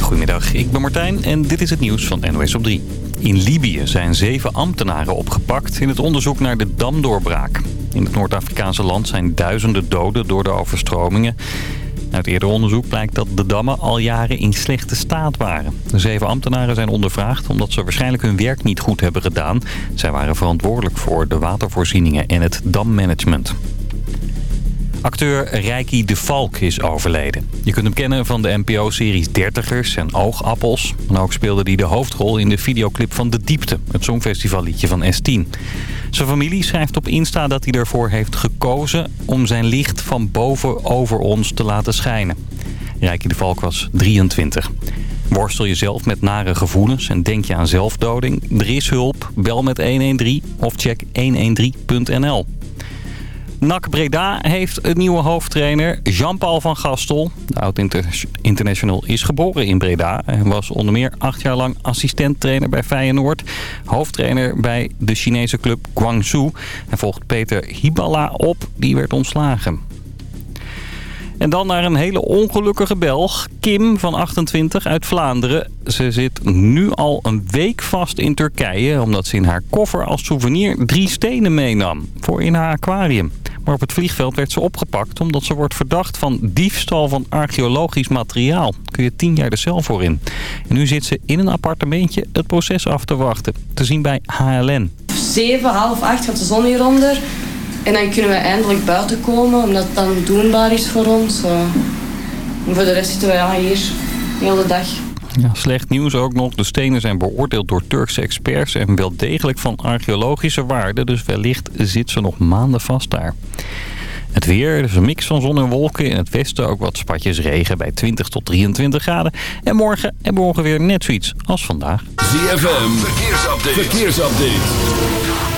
Goedemiddag, ik ben Martijn en dit is het nieuws van NOS op 3. In Libië zijn zeven ambtenaren opgepakt in het onderzoek naar de damdoorbraak. In het Noord-Afrikaanse land zijn duizenden doden door de overstromingen. Uit eerder onderzoek blijkt dat de dammen al jaren in slechte staat waren. De zeven ambtenaren zijn ondervraagd omdat ze waarschijnlijk hun werk niet goed hebben gedaan. Zij waren verantwoordelijk voor de watervoorzieningen en het dammanagement. Acteur Reiki de Valk is overleden. Je kunt hem kennen van de NPO-series Dertigers en Oogappels. En ook speelde hij de hoofdrol in de videoclip van De Diepte, het songfestivalliedje van S10. Zijn familie schrijft op Insta dat hij ervoor heeft gekozen om zijn licht van boven over ons te laten schijnen. Reiki de Valk was 23. Worstel je zelf met nare gevoelens en denk je aan zelfdoding? Er is hulp, bel met 113 of check 113.nl. NAC Breda heeft een nieuwe hoofdtrainer, Jean-Paul van Gastel. De oud-international is geboren in Breda en was onder meer acht jaar lang assistenttrainer bij Feyenoord. Hoofdtrainer bij de Chinese club Guangzhou. Hij volgt Peter Hiballa op, die werd ontslagen. En dan naar een hele ongelukkige Belg, Kim van 28 uit Vlaanderen. Ze zit nu al een week vast in Turkije... omdat ze in haar koffer als souvenir drie stenen meenam voor in haar aquarium. Maar op het vliegveld werd ze opgepakt omdat ze wordt verdacht van diefstal van archeologisch materiaal. Kun je tien jaar de cel voor in. En nu zit ze in een appartementje het proces af te wachten. Te zien bij HLN. 7, half 8 gaat de zon hieronder. En dan kunnen we eindelijk buiten komen, omdat het dan doenbaar is voor ons. En voor de rest zitten we ja, hier de hele dag. Ja, slecht nieuws ook nog. De stenen zijn beoordeeld door Turkse experts en wel degelijk van archeologische waarde. Dus wellicht zit ze nog maanden vast daar. Het weer, dus een mix van zon en wolken. In het westen ook wat spatjes regen bij 20 tot 23 graden. En morgen hebben we ongeveer net zoiets als vandaag. ZFM, verkeersupdate. verkeersupdate.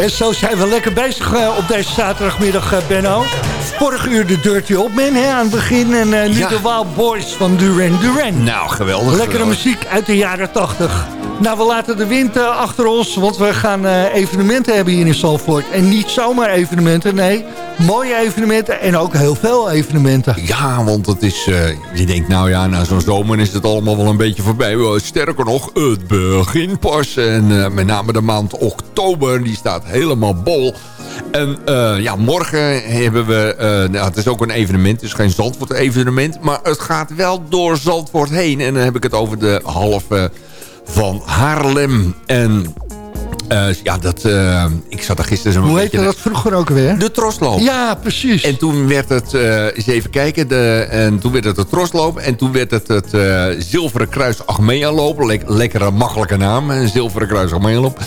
En zo zijn we lekker bezig uh, op deze zaterdagmiddag, uh, Benno. Vorig uur de Dirty Old Man hè, aan het begin. En uh, nu ja. de Wild Boys van Duran Duran. Nou, geweldig. Lekkere geweldig. muziek uit de jaren 80. Nou, we laten de wind uh, achter ons, want we gaan uh, evenementen hebben hier in Zalvoort. En niet zomaar evenementen, nee. Mooie evenementen en ook heel veel evenementen. Ja, want het is, uh, je denkt, nou ja, na zo'n zomer is het allemaal wel een beetje voorbij. Sterker nog, het begint pas. En met name de maand oktober, die staat helemaal bol. En ja, morgen hebben we, nou, het is ook een evenement, het is geen Zandvoort evenement. Maar het gaat wel door Zandvoort heen. En dan heb ik het over de halve van Haarlem. En uh, ja, dat, uh, ik zat er gisteren zo'n Hoe heette dat vroeger ook weer? De trosloop. Ja, precies. En toen werd het, uh, eens even kijken, de, en toen werd het de trosloop. En toen werd het het Zilveren Kruis Achmea loop. Le lekkere, makkelijke naam, Zilveren Kruis Achmea loop.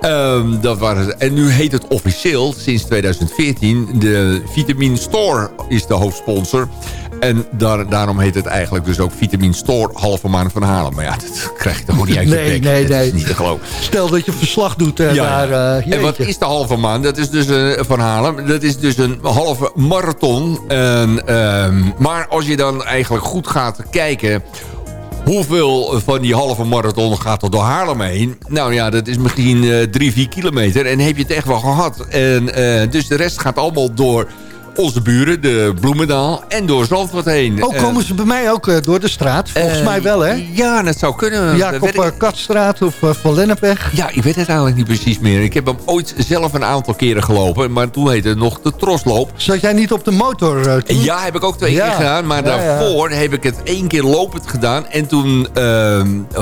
Um, dat waren, en nu heet het officieel, sinds 2014, de Vitamin Store is de hoofdsponsor. En daar, daarom heet het eigenlijk dus ook Vitamin Store halve maand van Halen. Maar ja, dat krijg je toch niet uit je nee, bek. Nee, dat nee. is niet te geloven. Stel dat je verslag doet uh, ja, daar. Uh, en wat is de halve maan? Dat is dus uh, van Halen. Dat is dus een halve marathon. En, um, maar als je dan eigenlijk goed gaat kijken... Hoeveel van die halve marathon gaat er door Haarlem heen? Nou ja, dat is misschien uh, drie, vier kilometer. En heb je het echt wel gehad. En, dus de rest gaat allemaal door onze buren, de Bloemendaal, en door Zandvoort heen. Oh, komen ze bij mij ook uh, door de straat? Volgens uh, mij wel, hè? Ja, dat zou kunnen. Jacob uh, Katstraat of Van Lennepweg? Ja, ik weet het eigenlijk niet precies meer. Ik heb hem ooit zelf een aantal keren gelopen, maar toen heette het nog de Trosloop. Zat jij niet op de motor toen? Ja, heb ik ook twee ja. keer gedaan, maar ja, daarvoor ja. heb ik het één keer lopend gedaan. En toen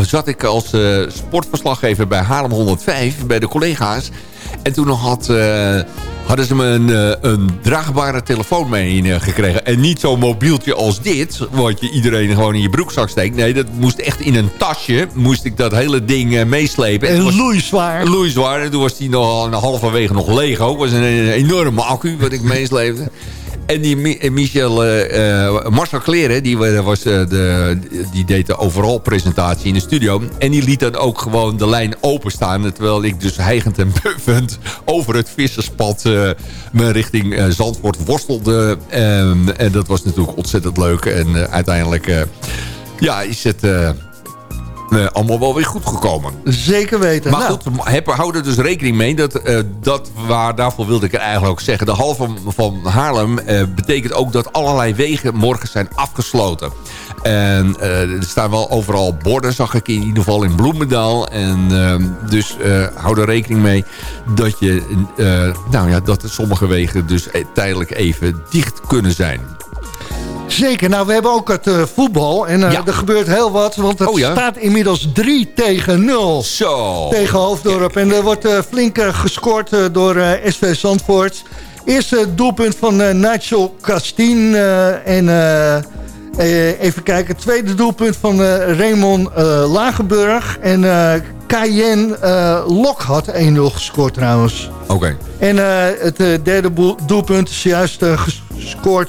zat ik als sportverslaggever bij Haarlem 105, bij de collega's. En toen had, uh, hadden ze me een, uh, een draagbare telefoon mee uh, gekregen. En niet zo'n mobieltje als dit, wat je iedereen gewoon in je broekzak steekt. Nee, dat moest echt in een tasje, moest ik dat hele ding meeslepen. En loeizwaar. Loeizwaar. En toen was die nog halverwege nog leeg ook. was een, een enorme accu wat ik meesleepte. En die Michel, uh, Marcel Kleren, die, was, de, die deed de overal presentatie in de studio. En die liet dan ook gewoon de lijn openstaan. Terwijl ik dus heigend en buffend over het visserspad richting Zandvoort worstelde. Um, en dat was natuurlijk ontzettend leuk. En uiteindelijk ja, is het... Uh, allemaal wel weer goed gekomen. Zeker weten. Maar nou. goed, heb, hou er dus rekening mee. Dat, uh, dat waar, daarvoor wilde ik eigenlijk ook zeggen. De hal van, van Haarlem uh, betekent ook dat allerlei wegen morgen zijn afgesloten. En er staan wel overal borden, zag ik in ieder geval in Bloemendaal. En ehm, dus hou er rekening mee dat, je, nou ja, dat sommige wegen dus tijdelijk even dicht kunnen zijn. Zeker. Nou, we hebben ook het uh, voetbal. En uh, ja. er gebeurt heel wat. Want het oh, ja? staat inmiddels 3 tegen 0. Zo. Tegen Hoofddorp. En er wordt uh, flink gescoord door SV Zandvoort. Eerste doelpunt van Nigel Castien. en even kijken. Tweede doelpunt van Raymond Lagenburg. En Cayenne Lok had 1-0 gescoord trouwens. Oké. Okay. En het derde doelpunt is juist gescoord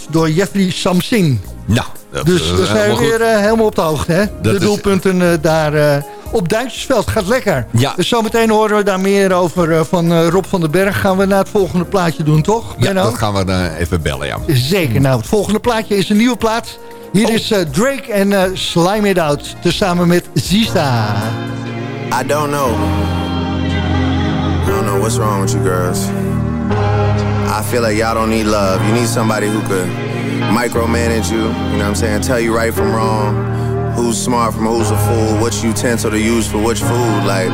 door Jeffrey Samsing. Nou, dat, dus daar zijn we weer uh, helemaal op de hoogte. Hè? Dat de doelpunten uh, daar uh, op Duitsersveld gaat lekker. Ja. Dus zometeen horen we daar meer over van Rob van den Berg. Gaan we naar het volgende plaatje doen, toch? Ja, Benno? dat gaan we dan even bellen, ja. Zeker. Nou, het volgende plaatje is een nieuwe plaat. Hier oh. is Drake en Slime It Out. Tezamen met Zista. I don't know. I don't know what's wrong with you girls. I feel like y'all don't need love. You need somebody who could micromanage you, you know what I'm saying? Tell you right from wrong, who's smart from who's a fool, which utensil to use for which food. Like,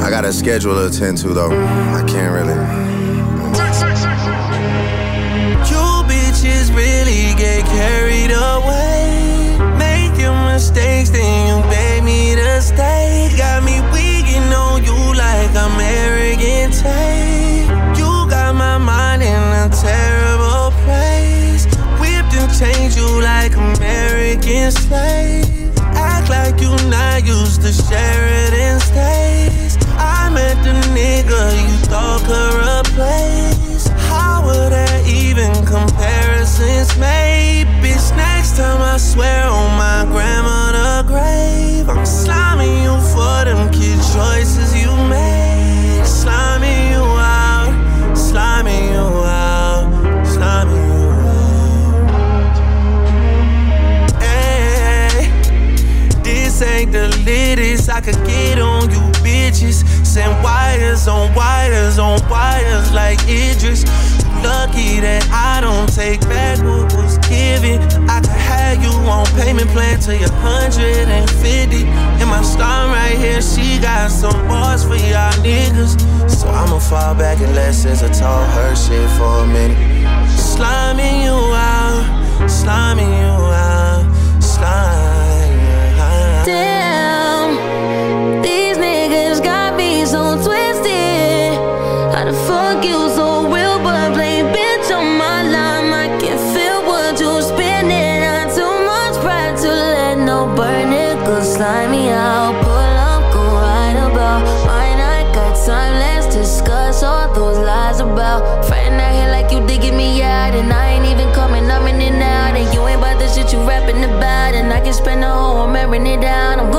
I got a schedule to attend to though. I can't really. American slaves. Act like you not used to Sheridan stays. I met the nigga you thought could replace. How would there even comparisons made? Bitch, next time I swear on my grandmother Send wires on wires on wires like Idris. Lucky that I don't take back what was given. I could have you on payment plan till you're 150. And my star right here, she got some bars for y'all niggas. So I'ma fall back and let SZA talk her shit for a minute. Sliming you out, sliming you out, spend the whole I'm it down. I'm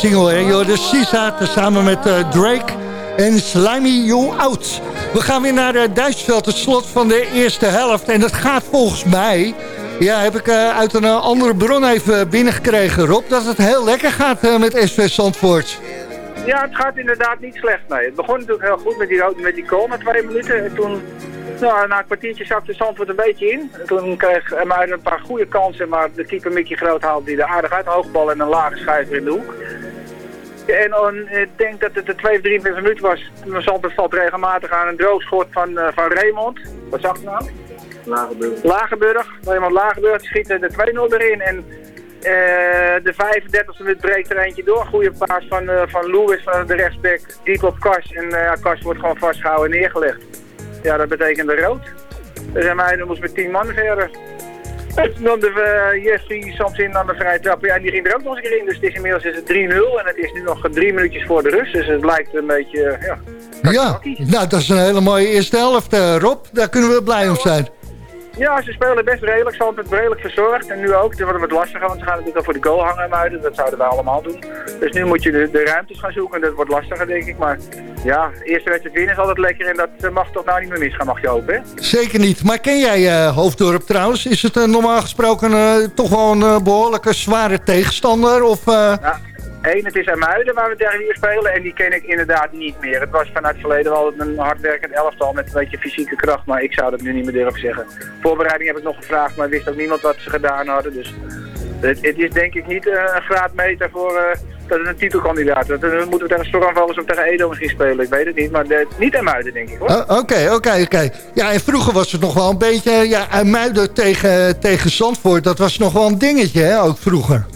single, hè? De Sisa samen met eh, Drake en Slimy You Out. We gaan weer naar uh, Duitsveld, het slot van de eerste helft. En dat gaat volgens mij, ja, heb ik eh, uit een andere bron even binnengekregen, Rob... dat het heel lekker gaat met SV Zandvoort. Ja, het gaat inderdaad niet slecht, nee. Het begon natuurlijk heel goed met die, met die na twee minuten. En toen, nou, na een kwartiertje zakte Zandvoort een beetje in. En toen kreeg Muiden een paar goede kansen, maar de keeper Mickey Groot haalde die er aardig uit. Hoogbal en een lage schijver in de hoek. En dan, ik denk dat het de 2 of 23 minuut was. Zandvoort valt regelmatig aan een droogschot van, uh, van Raymond. Wat zag je nou? Lagenburg. Lagenburg. Raymond Lagenburg schiet de 2-0 erin. En uh, de 35e minuut breekt er eentje door. Goede paas van, uh, van Lewis van de rechtsback. Diep op Kas. En uh, Kas wordt gewoon vastgehouden en neergelegd. Ja, dat betekende rood. Dus hij mij moest met 10 man verder. En nam de uh, Jeffrey soms in aan de vrije trap. Ja, en die ging er ook nog eens een keer in. Dus het is inmiddels is het 3-0. En het is nu nog drie minuutjes voor de rust. Dus het lijkt een beetje, ja... Ja, nou dat is een hele mooie eerste helft, Rob. Daar kunnen we blij om zijn. Ja, ze spelen best redelijk. Ze hebben het redelijk verzorgd. En nu ook. Het wordt wat lastiger, want ze gaan natuurlijk al voor de goal hangen muiden. Dat zouden we allemaal doen. Dus nu moet je de, de ruimtes gaan zoeken. En dat wordt lastiger, denk ik. Maar ja, eerste wedstrijd winnen is altijd lekker. En dat mag toch nou niet meer misgaan, mag je hopen, hè? Zeker niet. Maar ken jij uh, Hoofddorp trouwens? Is het uh, normaal gesproken uh, toch wel een behoorlijke zware tegenstander? Of, ja. Eén, het is Muiden waar we tegen hier spelen en die ken ik inderdaad niet meer. Het was vanuit het verleden wel een hardwerkend elftal met een beetje fysieke kracht, maar ik zou dat nu niet meer durven zeggen. Voorbereiding heb ik nog gevraagd, maar wist ook niemand wat ze gedaan hadden. Dus het, het is denk ik niet uh, een graadmeter voor uh, dat het een titelkandidaat is. Dan moeten we tegen Stormvallers of tegen Edo misschien spelen, ik weet het niet. Maar niet Muiden denk ik hoor. Oké, oké, oké. Ja, en vroeger was het nog wel een beetje, ja, Muiden tegen, tegen Zandvoort, dat was nog wel een dingetje hè, ook vroeger.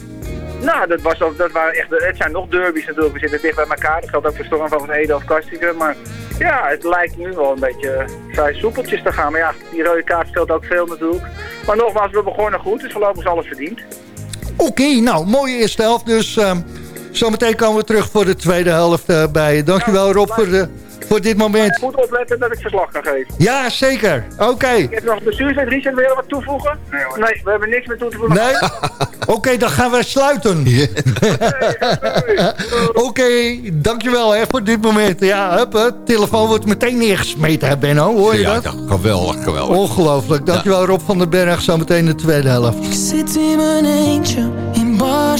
Nou, dat, was dat waren echt, het zijn nog derbies natuurlijk. We zitten dicht bij elkaar. Dat geldt ook voor Storm van Ede of Kastigen. Maar ja, het lijkt nu wel een beetje vrij soepeltjes te gaan. Maar ja, die rode kaart speelt ook veel natuurlijk. Maar nogmaals, we begonnen goed. Dus voorlopig is alles verdiend. Oké, nou, mooie eerste helft. Dus uh, zometeen komen we terug voor de tweede helft uh, bij je. Dankjewel Rob voor de voor dit moment. Ik moet opletten dat ik verslag kan geven. Ja, zeker. Oké. Okay. Ik heb nog bestuurslid Richard, wil je wat toevoegen? Nee, nee, we hebben niks meer toe te voegen. Nee? Oké, okay, dan gaan we sluiten. Oké, okay, dankjewel hè, voor dit moment. Ja, hup, de telefoon wordt meteen neergesmeten, hè, Benno. Hoor je ja, dat? Ja, geweldig, geweldig. Ongelooflijk. Dankjewel ja. Rob van den Berg. Zometeen de tweede helft. Ik zit in mijn eentje in Bar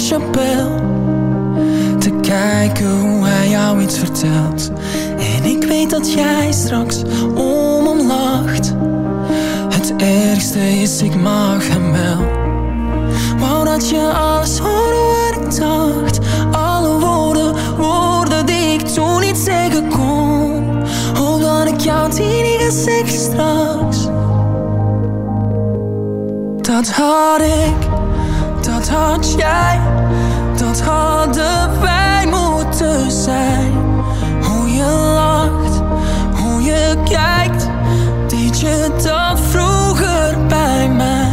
kijken hoe hij jou iets vertelt. En ik weet dat jij straks om lacht. Het ergste is, ik mag hem wel. Wou dat je alles hoorde wat ik dacht. Alle woorden, woorden die ik toen niet zeggen kon. Hoop dat ik jou die niet ga zeggen straks. Dat had ik, dat had jij dat hadden wij moeten zijn. Hoe je lacht, hoe je kijkt, deed je dat vroeger bij mij?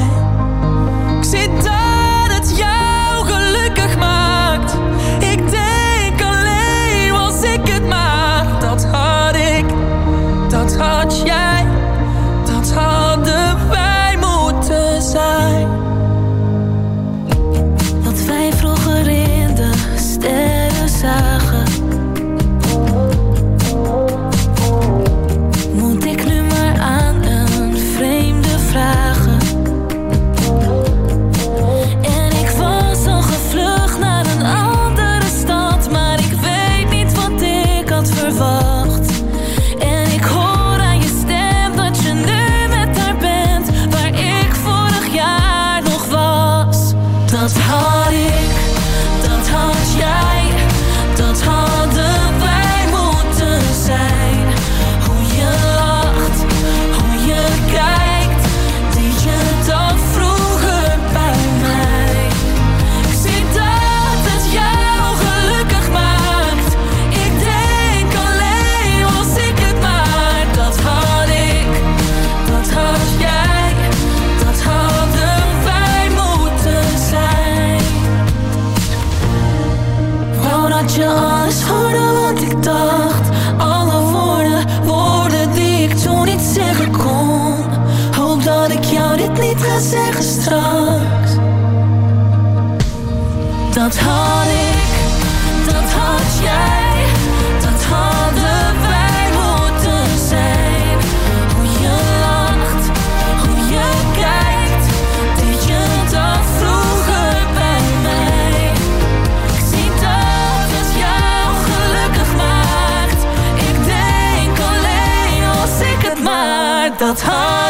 Maar,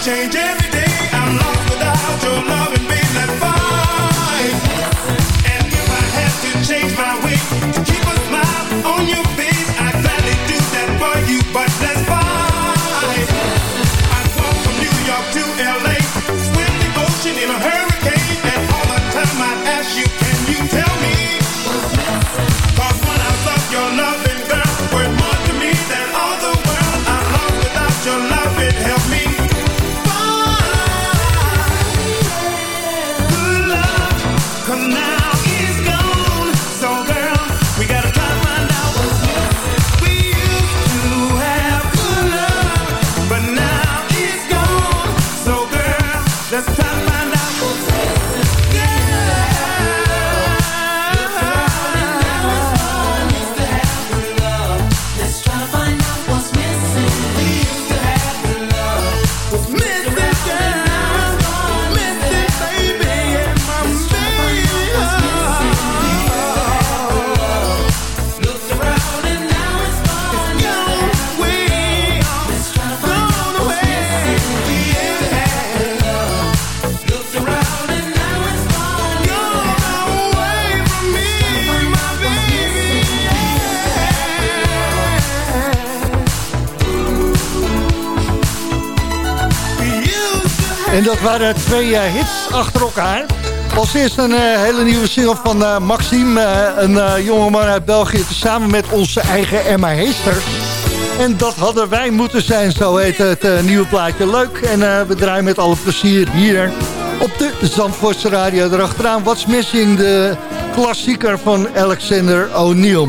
changing dat waren twee eh, hits achter elkaar. Als eerst een eh, hele nieuwe single van eh, Maxime. een jongeman uit België. Samen met onze eigen Emma Heester. En dat hadden wij moeten zijn. Zo heet het nieuwe plaatje. Leuk. En we draaien met alle plezier hier op de Zandvoortse Radio. Erachteraan What's Missing. De klassieker van Alexander O'Neill.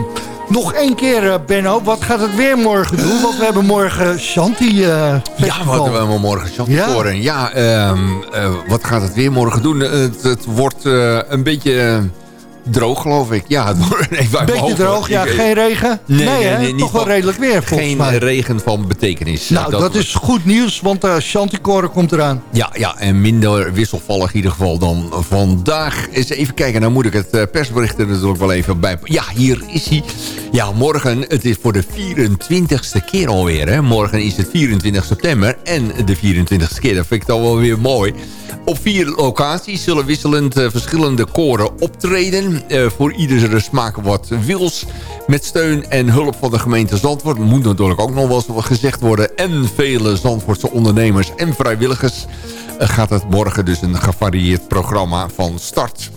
Nog één keer, eh, Benno. Wat gaat het weer morgen doen? Want we hebben morgen Shanti eh Ja, wat hebben we morgen Ja. horen. Ja, ehm, eh, wat gaat het weer morgen doen? Het, het wordt een beetje droog, geloof ik. Ja, Beetje hoofd, droog, ja, Ik, eh, geen regen? Nee, Nee, nee, hè? nee, niet Toch wel redelijk weer, volgens Geen mij. regen van betekenis. Nou, dat, is goed nieuws, want uh, Chanticore komt eraan. Ja, ja, en minder wisselvallig in ieder geval dan vandaag. Eens even kijken, nou moet ik het eh, persbericht er natuurlijk wel even bij... Ja, hier is hij. Ja, morgen, het is voor de 24ste keer alweer. Hè? Morgen is het 24 september en de 24ste keer. Dat vind ik dan wel weer mooi. Op vier locaties zullen wisselend eh, verschillende koren optreden. Eh, voor iedere smaak wat wils. Met steun en hulp van de gemeente Zandvoort. Moet natuurlijk ook nog wel eens gezegd worden. En vele Zandvoortse ondernemers en vrijwilligers. eh, gaat het morgen dus een gevarieerd programma van start.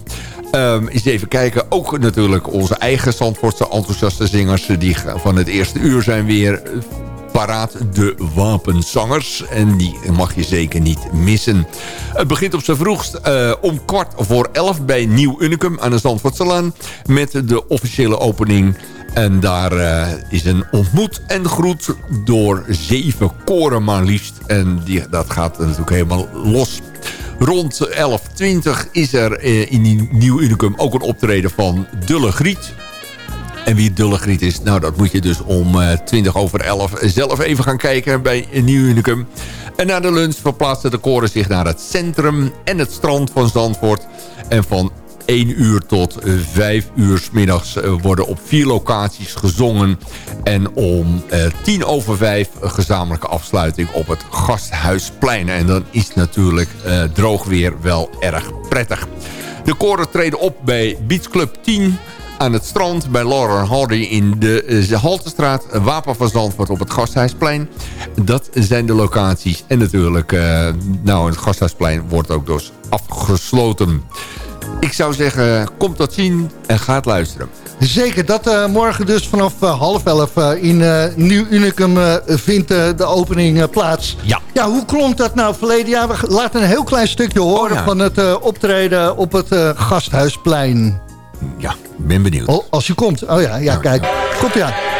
Ehm eens even kijken. Ook natuurlijk onze eigen Zandvoortse enthousiaste zingers... die van het eerste uur zijn weer paraat. De Wapenzangers. En die mag je zeker niet missen. Het begint op zijn vroegst eh, om kwart voor elf... bij Nieuw Unicum aan de Zandvoortselaan... met de officiële opening... En daar eh, is een ontmoet en groet door zeven koren maar liefst. En die, dat gaat natuurlijk helemaal los. Rond 11.20 is er eh, in Nieuw Unicum ook een optreden van Dulle Griet. En wie Dulle Griet is, nou dat moet je dus om eh 20 over 11 zelf even gaan kijken bij Nieuw Unicum. En na de lunch verplaatsen de koren zich naar het centrum en het strand van Zandvoort. En van 1 uur tot 5 uur 's middags eh, worden op vier locaties gezongen. En om eh, 10 over 5 een gezamenlijke afsluiting op het Gasthuisplein. En dan is natuurlijk eh, droog weer wel erg prettig. De koren treden op bij Beach Club 10 aan het strand bij Laura Hardy in de eh, Haltestraat. Wapen van Zandvoort op het Gasthuisplein. Dat zijn de locaties. En natuurlijk, eh, nou, het Gasthuisplein wordt ook dus afgesloten. Ik zou zeggen, kom tot zien en ga het luisteren. Zeker, dat eh, morgen dus vanaf half elf in Nieuw Unicum vindt de opening plaats. Ja. Ja, hoe klonk dat nou verleden jaar? We laten een heel klein stukje horen Oh, ja. van het optreden op het Gasthuisplein. Ja, ben benieuwd. Oh, als je komt. Oh ja, ja, kijk. Komt ja.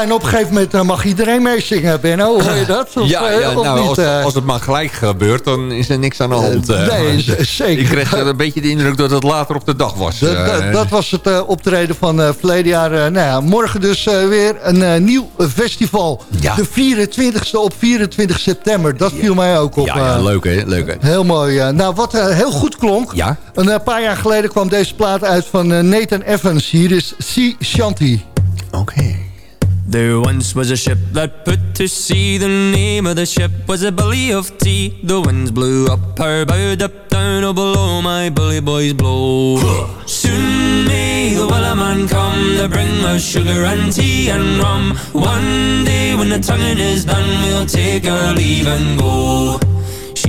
Ja, en op een gegeven moment mag iedereen meezingen, Benno. Hoor je dat? Of, ja, eh, ja of nou, niet, als, eh? als het maar gelijk gebeurt, dan is er niks aan de hand. eh. nee, zeker. Ik kreeg een beetje de indruk dat het later op de dag was. Dat, dat, was het optreden van eh verleden jaar. Nou ja, morgen dus weer een nieuw festival. Ja. De 24e op 24 september. Dat viel mij ook op. ja, leuk hè, leuk hè. Heel mooi. nou, wat heel goed klonk. Ja? Een paar jaar geleden kwam deze plaat uit van Nathan Evans. Hier is Sea Shanty. Oké. There once was a ship that put to sea. The name of the ship was a belly of tea. The winds blew up her bow, up down, oh below my bully boys blow. Soon may the wellerman come to bring us sugar and tea and rum. One day when the tonguing is done, we'll take our leave and go.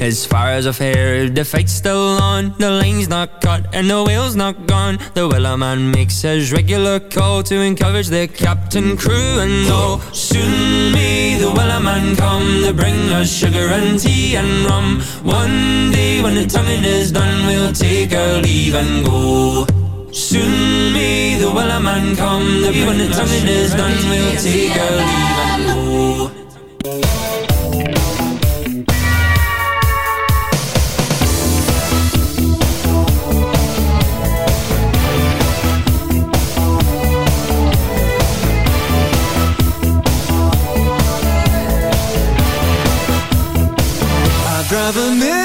as far as I've heard, the fight's still on The lane's not cut and the whale's not gone. The wellerman makes his regular call To encourage the captain, crew and all. Soon may the wellerman come To bring us sugar and tea and rum. One day when the tonguing is done We'll take our leave and go. Soon may the wellerman come To bring when the tonguing is done We'll take our leave and go never miss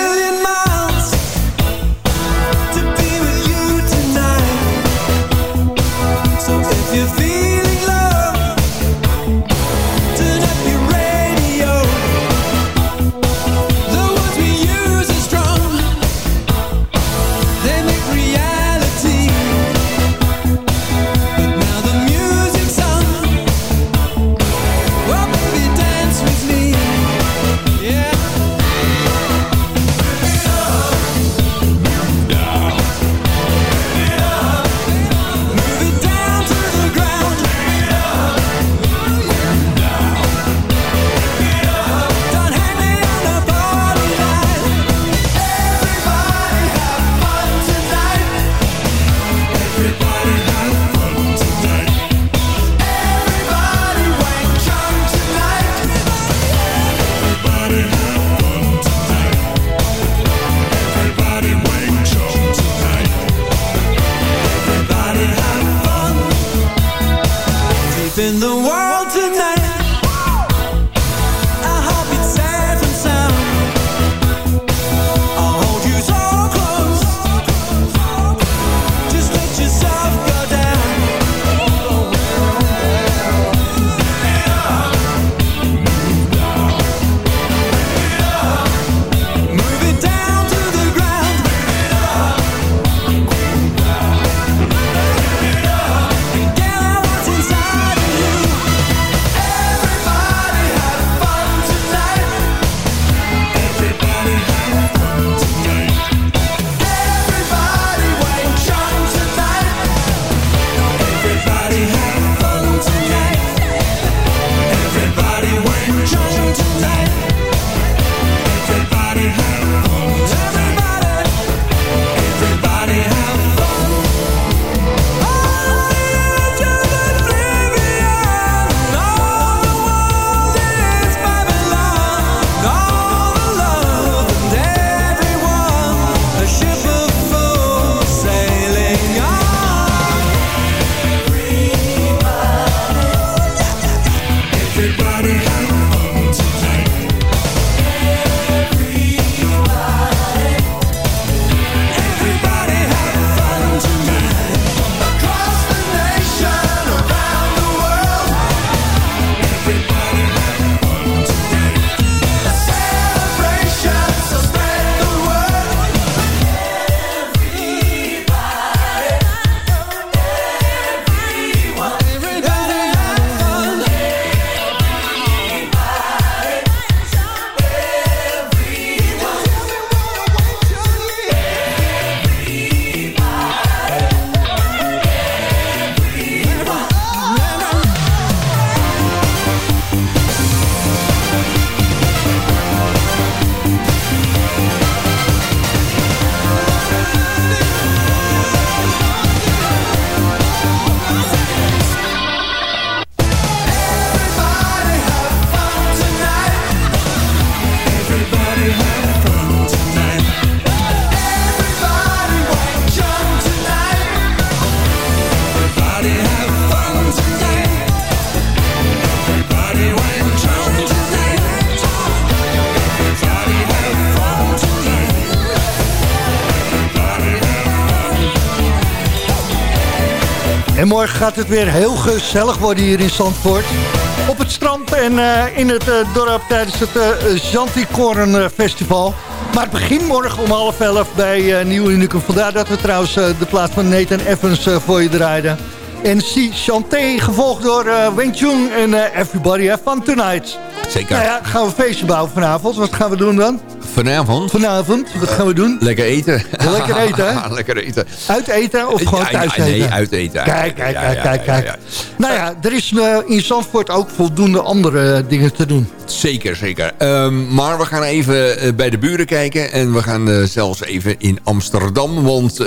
in the world morgen gaat het weer heel gezellig worden hier in Zandvoort. Op het strand en eh, in het uh, dorp tijdens het uh, Festival. Maar het begint morgen om half elf bij Nieuw Unicum. Vandaar dat we trouwens de plaats van Nathan Evans voor je draaiden. En Si Chanté, gevolgd door Wing Chun en Everybody Have Fun Tonight. Zeker. Nou ja, gaan we feestje bouwen vanavond. Wat gaan we doen dan? Vanavond? Vanavond. Wat gaan we doen? Lekker eten. Lekker eten, hè? Lekker eten. Uit eten of gewoon thuis eten? Nee, uit eten. Kijk, kijk, kijk, kijk. Nou ja, er is uh, in Zandvoort ook voldoende andere dingen te doen. Zeker, zeker. Um, maar we gaan even uh, bij de buren kijken. En we gaan uh, zelfs even in Amsterdam. Want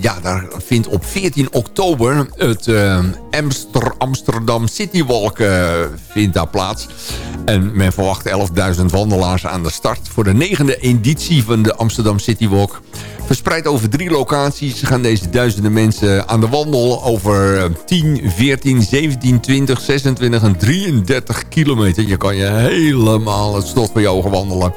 ja, daar vindt op 14 oktober het Amster Amsterdam City Walk vindt daar plaats. En men verwacht 11.000 wandelaars aan de start voor de negende editie van de Amsterdam City Walk. Verspreid over drie locaties gaan deze duizenden mensen aan de wandel over 10, 14, 17, 20, 26 en 33 kilometer. Je kan je helemaal het slot van je ogen wandelen.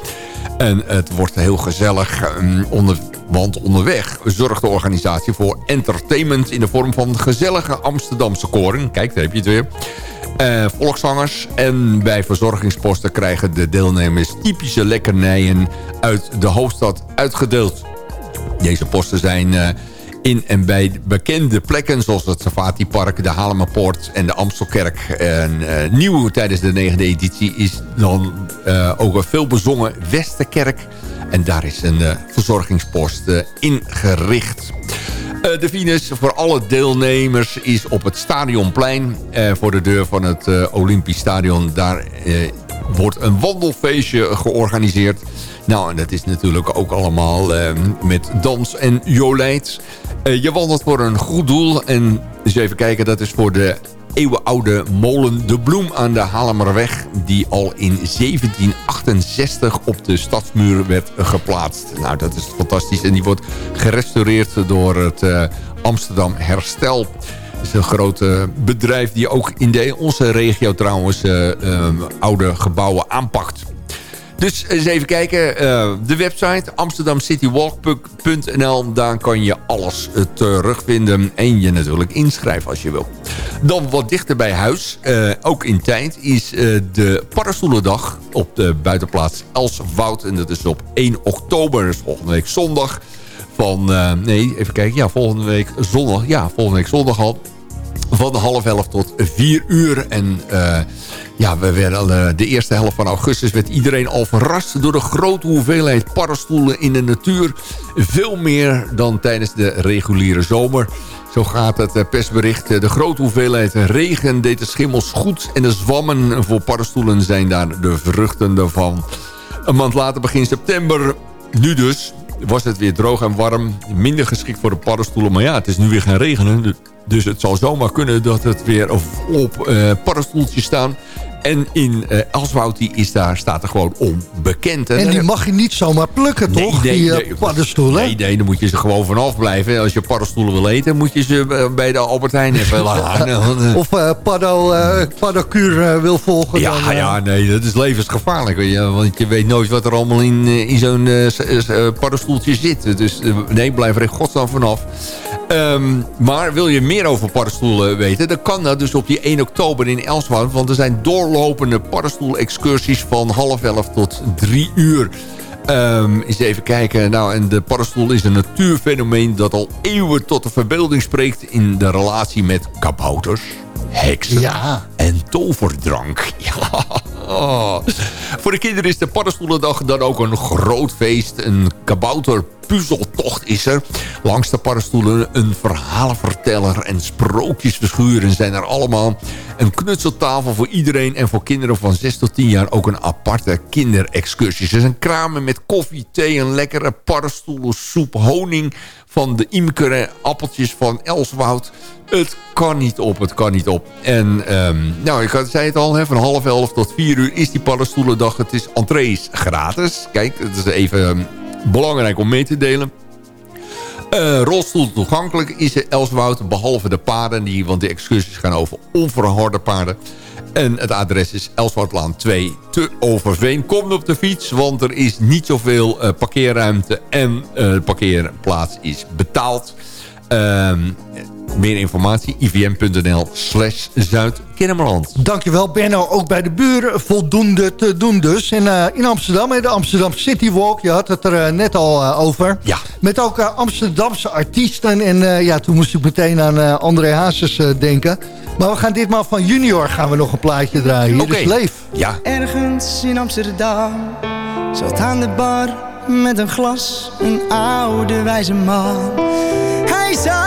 En het wordt heel gezellig. Onder, want onderweg zorgt de organisatie voor entertainment... in de vorm van gezellige Amsterdamse koren. Kijk, daar heb je het weer. Uh, volkszangers. En bij verzorgingsposten krijgen de deelnemers typische lekkernijen uit de hoofdstad uitgedeeld. Deze posten zijn uh, in en bij bekende plekken zoals het Safati Park, de Halemerpoort en de Amstelkerk. En uh, nieuw tijdens de negende editie is dan ook een veelbezongen Westerkerk. En daar is een verzorgingspost ingericht. Uh, de Venus voor alle deelnemers is op het Stadionplein. Uh, voor de deur van het uh, Olympisch Stadion. Daar wordt een wandelfeestje georganiseerd. Nou, en dat is natuurlijk ook allemaal met dans en jolijt. Je wandelt voor een goed doel. En eens even kijken, dat is voor de eeuwenoude molen De Bloem aan de Halemerweg... die al in 1768 op de stadsmuur werd geplaatst. Nou, dat is fantastisch. En die wordt gerestaureerd door het uh, Amsterdam Herstel. Het is een groot bedrijf die ook in de, onze regio trouwens um, oude gebouwen aanpakt. Dus eens even kijken. Uh, de website amsterdamcitywalk.nl. Daar kan je alles uh, terugvinden. En je natuurlijk inschrijven als je wil. Dan wat dichter bij huis. Uh, ook in tijd is de Paddenstoelendag op de buitenplaats Elswoud. En dat is op 1 oktober. Dus volgende week zondag. Van, nee, even kijken. Ja, volgende week zondag. Ja, volgende week zondag al van half elf tot vier uur. En uh, ja, we werden, uh, de eerste helft van augustus werd iedereen al verrast... door de grote hoeveelheid paddenstoelen in de natuur. Veel meer dan tijdens de reguliere zomer. Zo gaat het uh, persbericht. De grote hoeveelheid regen deed de schimmels goed... en de zwammen voor paddenstoelen zijn daar de vruchten ervan. Een maand later, begin september, nu dus was het weer droog en warm. Minder geschikt voor de paddenstoelen. Maar ja, het is nu weer gaan regenen. Dus het zal zomaar kunnen dat het weer op uh, paddenstoeltjes staan. En in uh, Elswoud die is daar, staat er gewoon onbekend. En, en die mag je niet zomaar plukken, nee, toch? Nee, die nee, paddenstoelen? Nee, nee, dan moet je ze gewoon vanaf blijven. Als je paddenstoelen wil eten, moet je ze bij de Albert Heijn even laten. of uh, paddo, uh, wil volgen. Ja, dan, ja, nee, dat is levensgevaarlijk. Want je weet nooit wat er allemaal in, in zo'n paddenstoeltje zit. Dus nee, blijf er in godsnaam vanaf. Um, maar wil je meer over paddenstoelen weten... dan kan dat dus op die 1 oktober in Elswoud. Want er zijn doorlopende paddenstoel-excursies van half elf tot drie uur. Um, eens even kijken. Nou, en de paddenstoel is een natuurfenomeen... dat al eeuwen tot de verbeelding spreekt... in de relatie met kabouters, heksen ja. en toverdrank. Ja. Oh. Voor de kinderen is de paddenstoelendag dan ook een groot feest. Een kabouter puzzeltocht is er. Langs de paddenstoelen een verhalenverteller en sprookjesfiguren zijn er allemaal. Een knutseltafel voor iedereen en voor kinderen van 6 tot 10 jaar ook een aparte kinderexcursie. Er zijn kramen met koffie, thee en lekkere paddenstoelen, soep, honing van de imker en appeltjes van Elswoud. Het kan niet op, het kan niet op. En um, nou, ik zei het al, van half elf tot vier uur is die paddenstoelendag. Het is entrees gratis. Kijk, het is even um, belangrijk om mee te delen. Uh, rolstoel toegankelijk is Elswoud, behalve de paarden. Die, want de excursies gaan over onverharde paarden. En het adres is Elswoudlaan 2 te Overveen. Kom op de fiets, want er is niet zoveel uh, parkeerruimte. En uh, de parkeerplaats is betaald. Um, meer informatie ivm.nl slash Zuid-Kennemerland. Dankjewel Benno, ook bij de buren voldoende te doen dus. En eh, in Amsterdam, de Amsterdam City Walk, je had het er eh, net al eh, over. Ja. Met ook Amsterdamse artiesten. En ja, toen moest ik meteen aan André Hazes denken. Maar we gaan ditmaal van Junior gaan we nog een plaatje draaien. Hier is Leef. Ja. Ergens in Amsterdam zat aan de bar met een glas een oude wijze man. Hij zei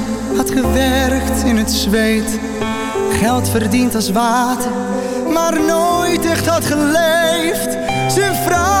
had gewerkt in het zweet. Geld verdiend als water, maar nooit echt had geleefd. Zijn vrouw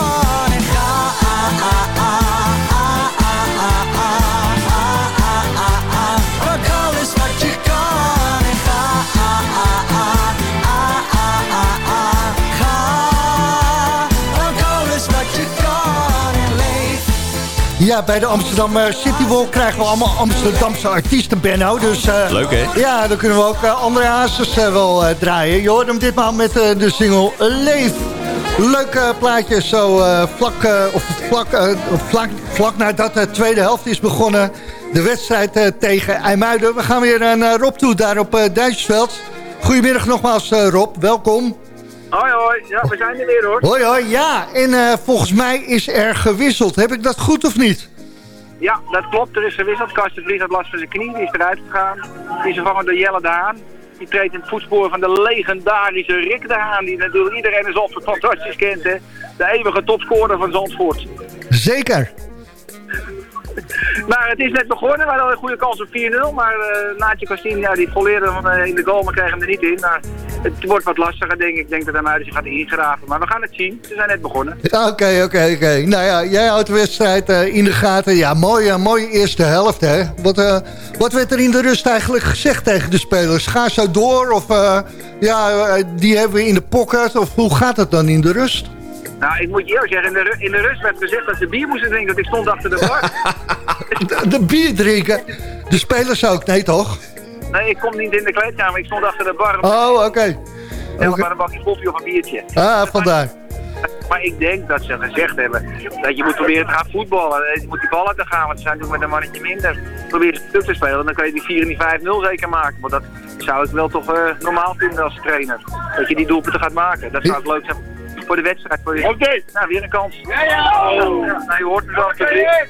Ja, bij de Amsterdam eh, City Walk krijgen we allemaal Amsterdamse artiesten, Benno. Dus, eh, Leuk, hè? Ja, dan kunnen we ook uh, André Hazes uh, wel draaien. Je hoort hem ditmaal met de single Leef. Leuk plaatje, zo vlak, of vlak, vlak, vlak nadat de tweede helft is begonnen. De wedstrijd tegen IJmuiden. We gaan weer naar Rob toe, daar op Duitsersveld. Goedemiddag nogmaals, Rob. Welkom. Hoi, hoi. Ja, we zijn er weer, hoor. Hoi, hoi. Ja, en volgens mij is er gewisseld. Heb ik dat goed of niet? Ja, dat klopt. Er is gewisseld. Karsten Vries had last van zijn knie. Die is eruit gegaan. Die is vervangen door Jelle de Haan. Die treedt in het voetspoor van de legendarische Rick de Haan. Die natuurlijk iedereen in Zandvoort fantastisch kent. Hè? De eeuwige topscorer van Zandvoort. Zeker. Maar het is net begonnen. We hadden een goede kans op 4-0. Maar uh, Naatje Kastien, ja, die volleerde van, uh, in de goal, maar kregen hem er niet in. Het wordt wat lastiger, denk ik. Ik denk dat hij zich gaat ingraven. Maar we gaan het zien. Ze zijn net begonnen. Oké, oké, oké. Nou ja, jij houdt de wedstrijd uh, in de gaten. Ja, mooie, mooie eerste helft, hè. Wat, wat werd er in de rust eigenlijk gezegd tegen de spelers? Ga zo door? Of ja, die hebben we in de pocket? Of hoe gaat het dan in de rust? Nou, ik moet je eerlijk zeggen, in de, in de rust werd gezegd dat ze bier moesten drinken. Want ik stond achter de bar. de, de bier drinken? De spelers ook? Nee, toch? Nee, ik kom niet in de kleedkamer. Ik stond achter de bar. Oh, oké. Okay. En okay. maar een bakje koffie of een biertje. Ah, vandaar. Maar ik denk dat ze gezegd hebben dat je moet proberen te gaan voetballen. Je moet die ballen te gaan, want ze zijn natuurlijk met een mannetje minder. Probeer ze terug te spelen, dan kan je die 4 en die 5-0 zeker maken. Want dat zou ik wel toch eh, normaal vinden als trainer. Dat je die doelpunten gaat maken. Dat zou ik leuk zijn voor de wedstrijd. Voor de... Nou, weer een kans. Ja, ja. nou, je hoort het wel.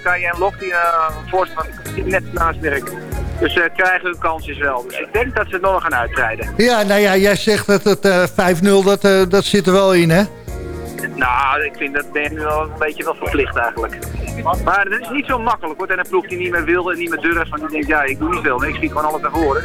Kan je een lok die uh, net naast werkt. Dus uh, krijgen hun kansjes wel. Dus ik denk dat ze het nog gaan uitrijden. Ja, nou ja, jij zegt dat het eh 5-0, dat, eh, dat zit er wel in, hè? Nou, ik vind dat ben je nu wel een beetje wel verplicht eigenlijk. Maar het is niet zo makkelijk hoor. En een ploeg die niet meer wil en niet meer durft. Want die denkt, ja, ik doe niet veel. Nee, ik schiet gewoon alles naar voren.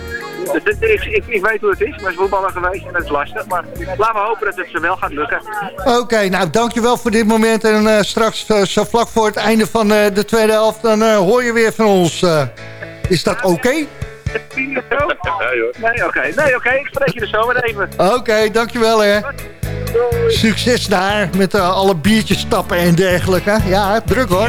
Dus dit, ik, ik, ik weet hoe het is. Ik ben voetballer geweest en dat is lastig. Maar laten we hopen dat het ze wel gaat lukken. Oké, nou dankjewel voor dit moment. En eh, straks, eh, zo vlak voor het einde van eh, de tweede helft, dan eh, hoor je weer van ons. eh. is dat oké? Nee, oké. Nee, oké. Ik spreek je er zo weer even. Oké, dankjewel hè. Succes daar met alle biertjes tappen en dergelijke. Ja, druk hoor.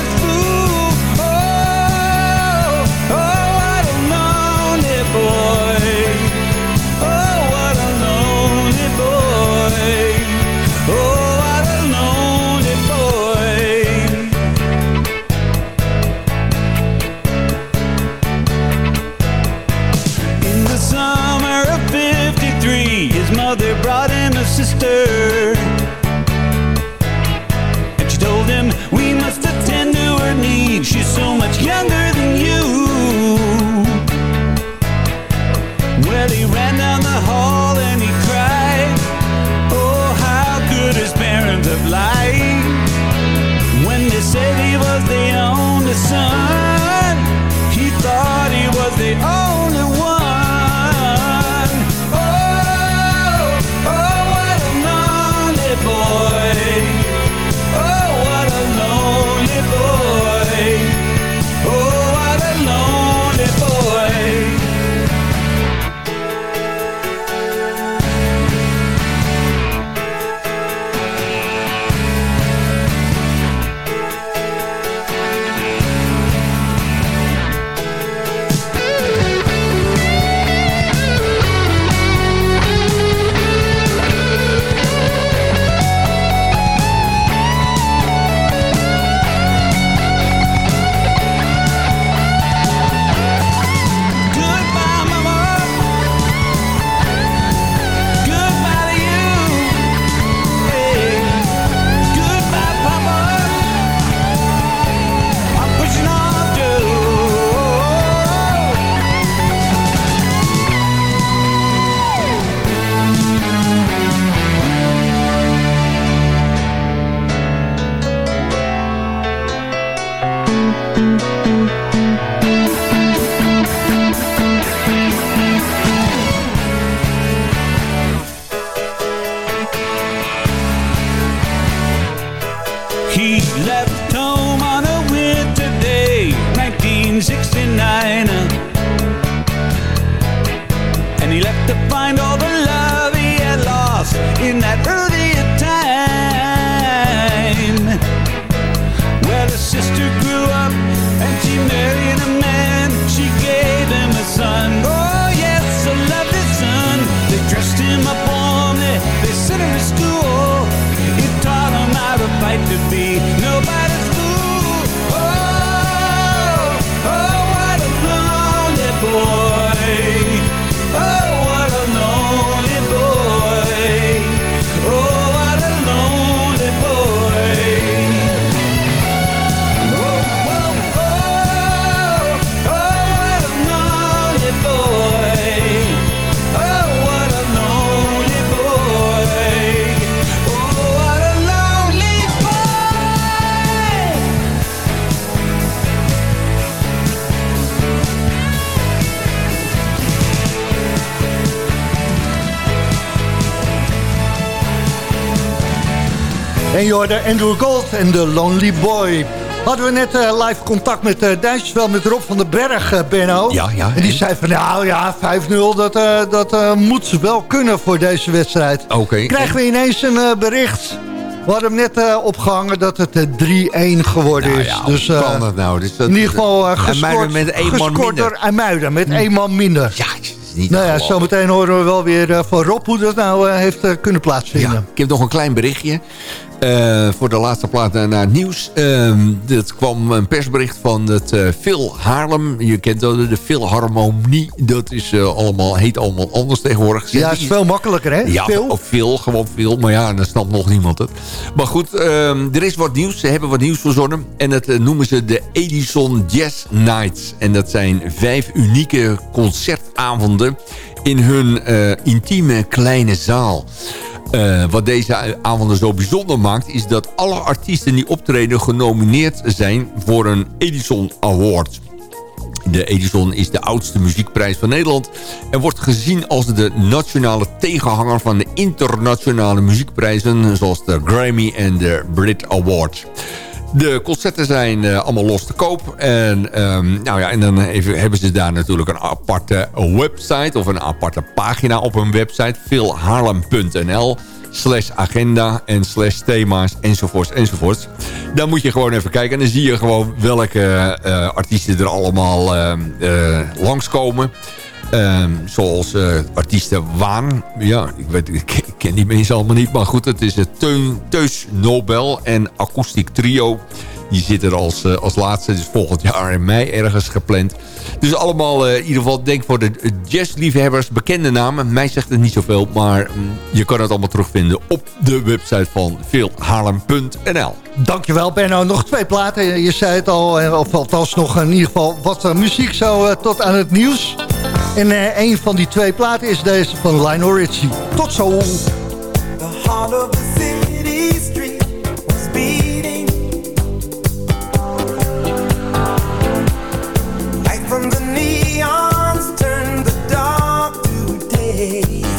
sister. And she told him, we must attend to her needs. She's so much younger than you. Well, he ran down the hall and he cried, oh, how good his parents have lied. When they said he was the only son. En hoorde Andrew Gold en The Lonely Boy. Hadden we net uh, live contact met uh, met Rob van den Berg, uh, Benno. Ja, ja. En die zei van, nou ja, 5-0, dat, dat moet ze wel kunnen voor deze wedstrijd. Oké. Okay. Krijgen we ineens een bericht. We hadden hem net opgehangen dat het 3-1 geworden nou, is. Ja, dus, kan dat nou? Dus dat, in ieder geval gescoord, met één man gescoord door IJmuiden met één man minder. Ja, niet nou ja, zometeen horen we wel weer van Rob hoe dat nou heeft kunnen plaatsvinden. Ja, ik heb nog een klein berichtje. Voor de laatste plaat naar het nieuws. dat kwam een persbericht van het Phil Haarlem. Je kent dat, de Philharmonie. Dat is, allemaal, heet allemaal anders tegenwoordig. Ja, het is veel makkelijker, hè? Ja, Phil? of Phil, gewoon Phil. Maar ja, dan snapt nog niemand het. Maar goed, er is wat nieuws. Ze hebben wat nieuws verzonnen. En dat noemen ze de Edison Jazz Nights. En dat zijn vijf unieke concertavonden in hun uh, intieme kleine zaal. Uh, wat deze avonden zo bijzonder maakt... is dat alle artiesten die optreden genomineerd zijn voor een Edison Award. De Edison is de oudste muziekprijs van Nederland... en wordt gezien als de nationale tegenhanger van de internationale muziekprijzen... zoals de Grammy en de Brit Award. De concerten zijn uh, allemaal los te koop. En, um, nou ja, en dan even, hebben ze daar natuurlijk een aparte website... of een aparte pagina op hun website. philhaarlem.nl slash agenda en slash thema's enzovoorts enzovoorts. Dan moet je gewoon even kijken en dan zie je gewoon welke uh, artiesten er allemaal uh, langskomen. Um, zoals uh, artiesten Waan. Ja, ik, weet, ik, ken die mensen allemaal niet. Maar goed, het is het Teun, Nobel en Akoestiek Trio. Die zitten er als, uh, als laatste. Dus volgend jaar in mei ergens gepland. Dus allemaal uh, in ieder geval, denk voor de jazzliefhebbers, bekende namen. Mij zegt het niet zoveel, maar um, je kan het allemaal terugvinden op de website van veelhaarlem.nl. Dankjewel Benno. Nog twee platen. Je zei het al, of althans nog in ieder geval wat muziek zo tot aan het nieuws. En uh, een van die twee platen is deze van Lionel Richie. Tot zo! way.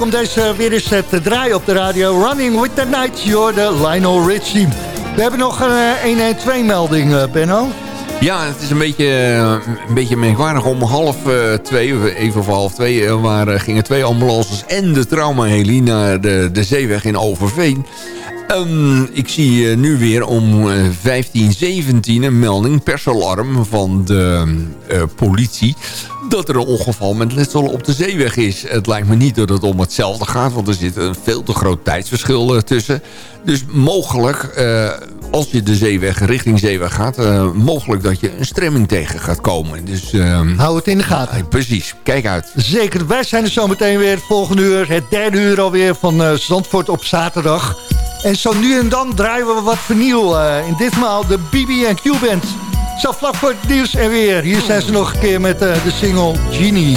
Om deze weer eens te draaien op de radio. Running with the Night, you're the Lionel Richie. We hebben nog een 112-melding, Benno. Ja, het is een beetje, een beetje merkwaardig. Om half twee, even voor half twee, waar gingen twee ambulances en de traumaheli naar de, de zeeweg in Overveen. Um, ik zie nu weer om 1517 een melding, persalarm van de politie dat er een ongeval met letsel op de zeeweg is. Het lijkt me niet dat het om hetzelfde gaat, want er zit een veel te groot tijdsverschil tussen. Dus mogelijk, uh, als je de zeeweg richting zeeweg gaat... Uh, mogelijk dat je een stremming tegen gaat komen. Dus, uh, Hou het in de gaten. Precies, kijk uit. Zeker, wij zijn er zometeen weer het volgende uur. Het derde uur alweer van Zandvoort op zaterdag. En zo nu en dan draaien we wat vernieuw. in ditmaal de BB&Q Band. Zo vlak voor het nieuws en weer. Hier zijn ze nog een keer met de single Genie.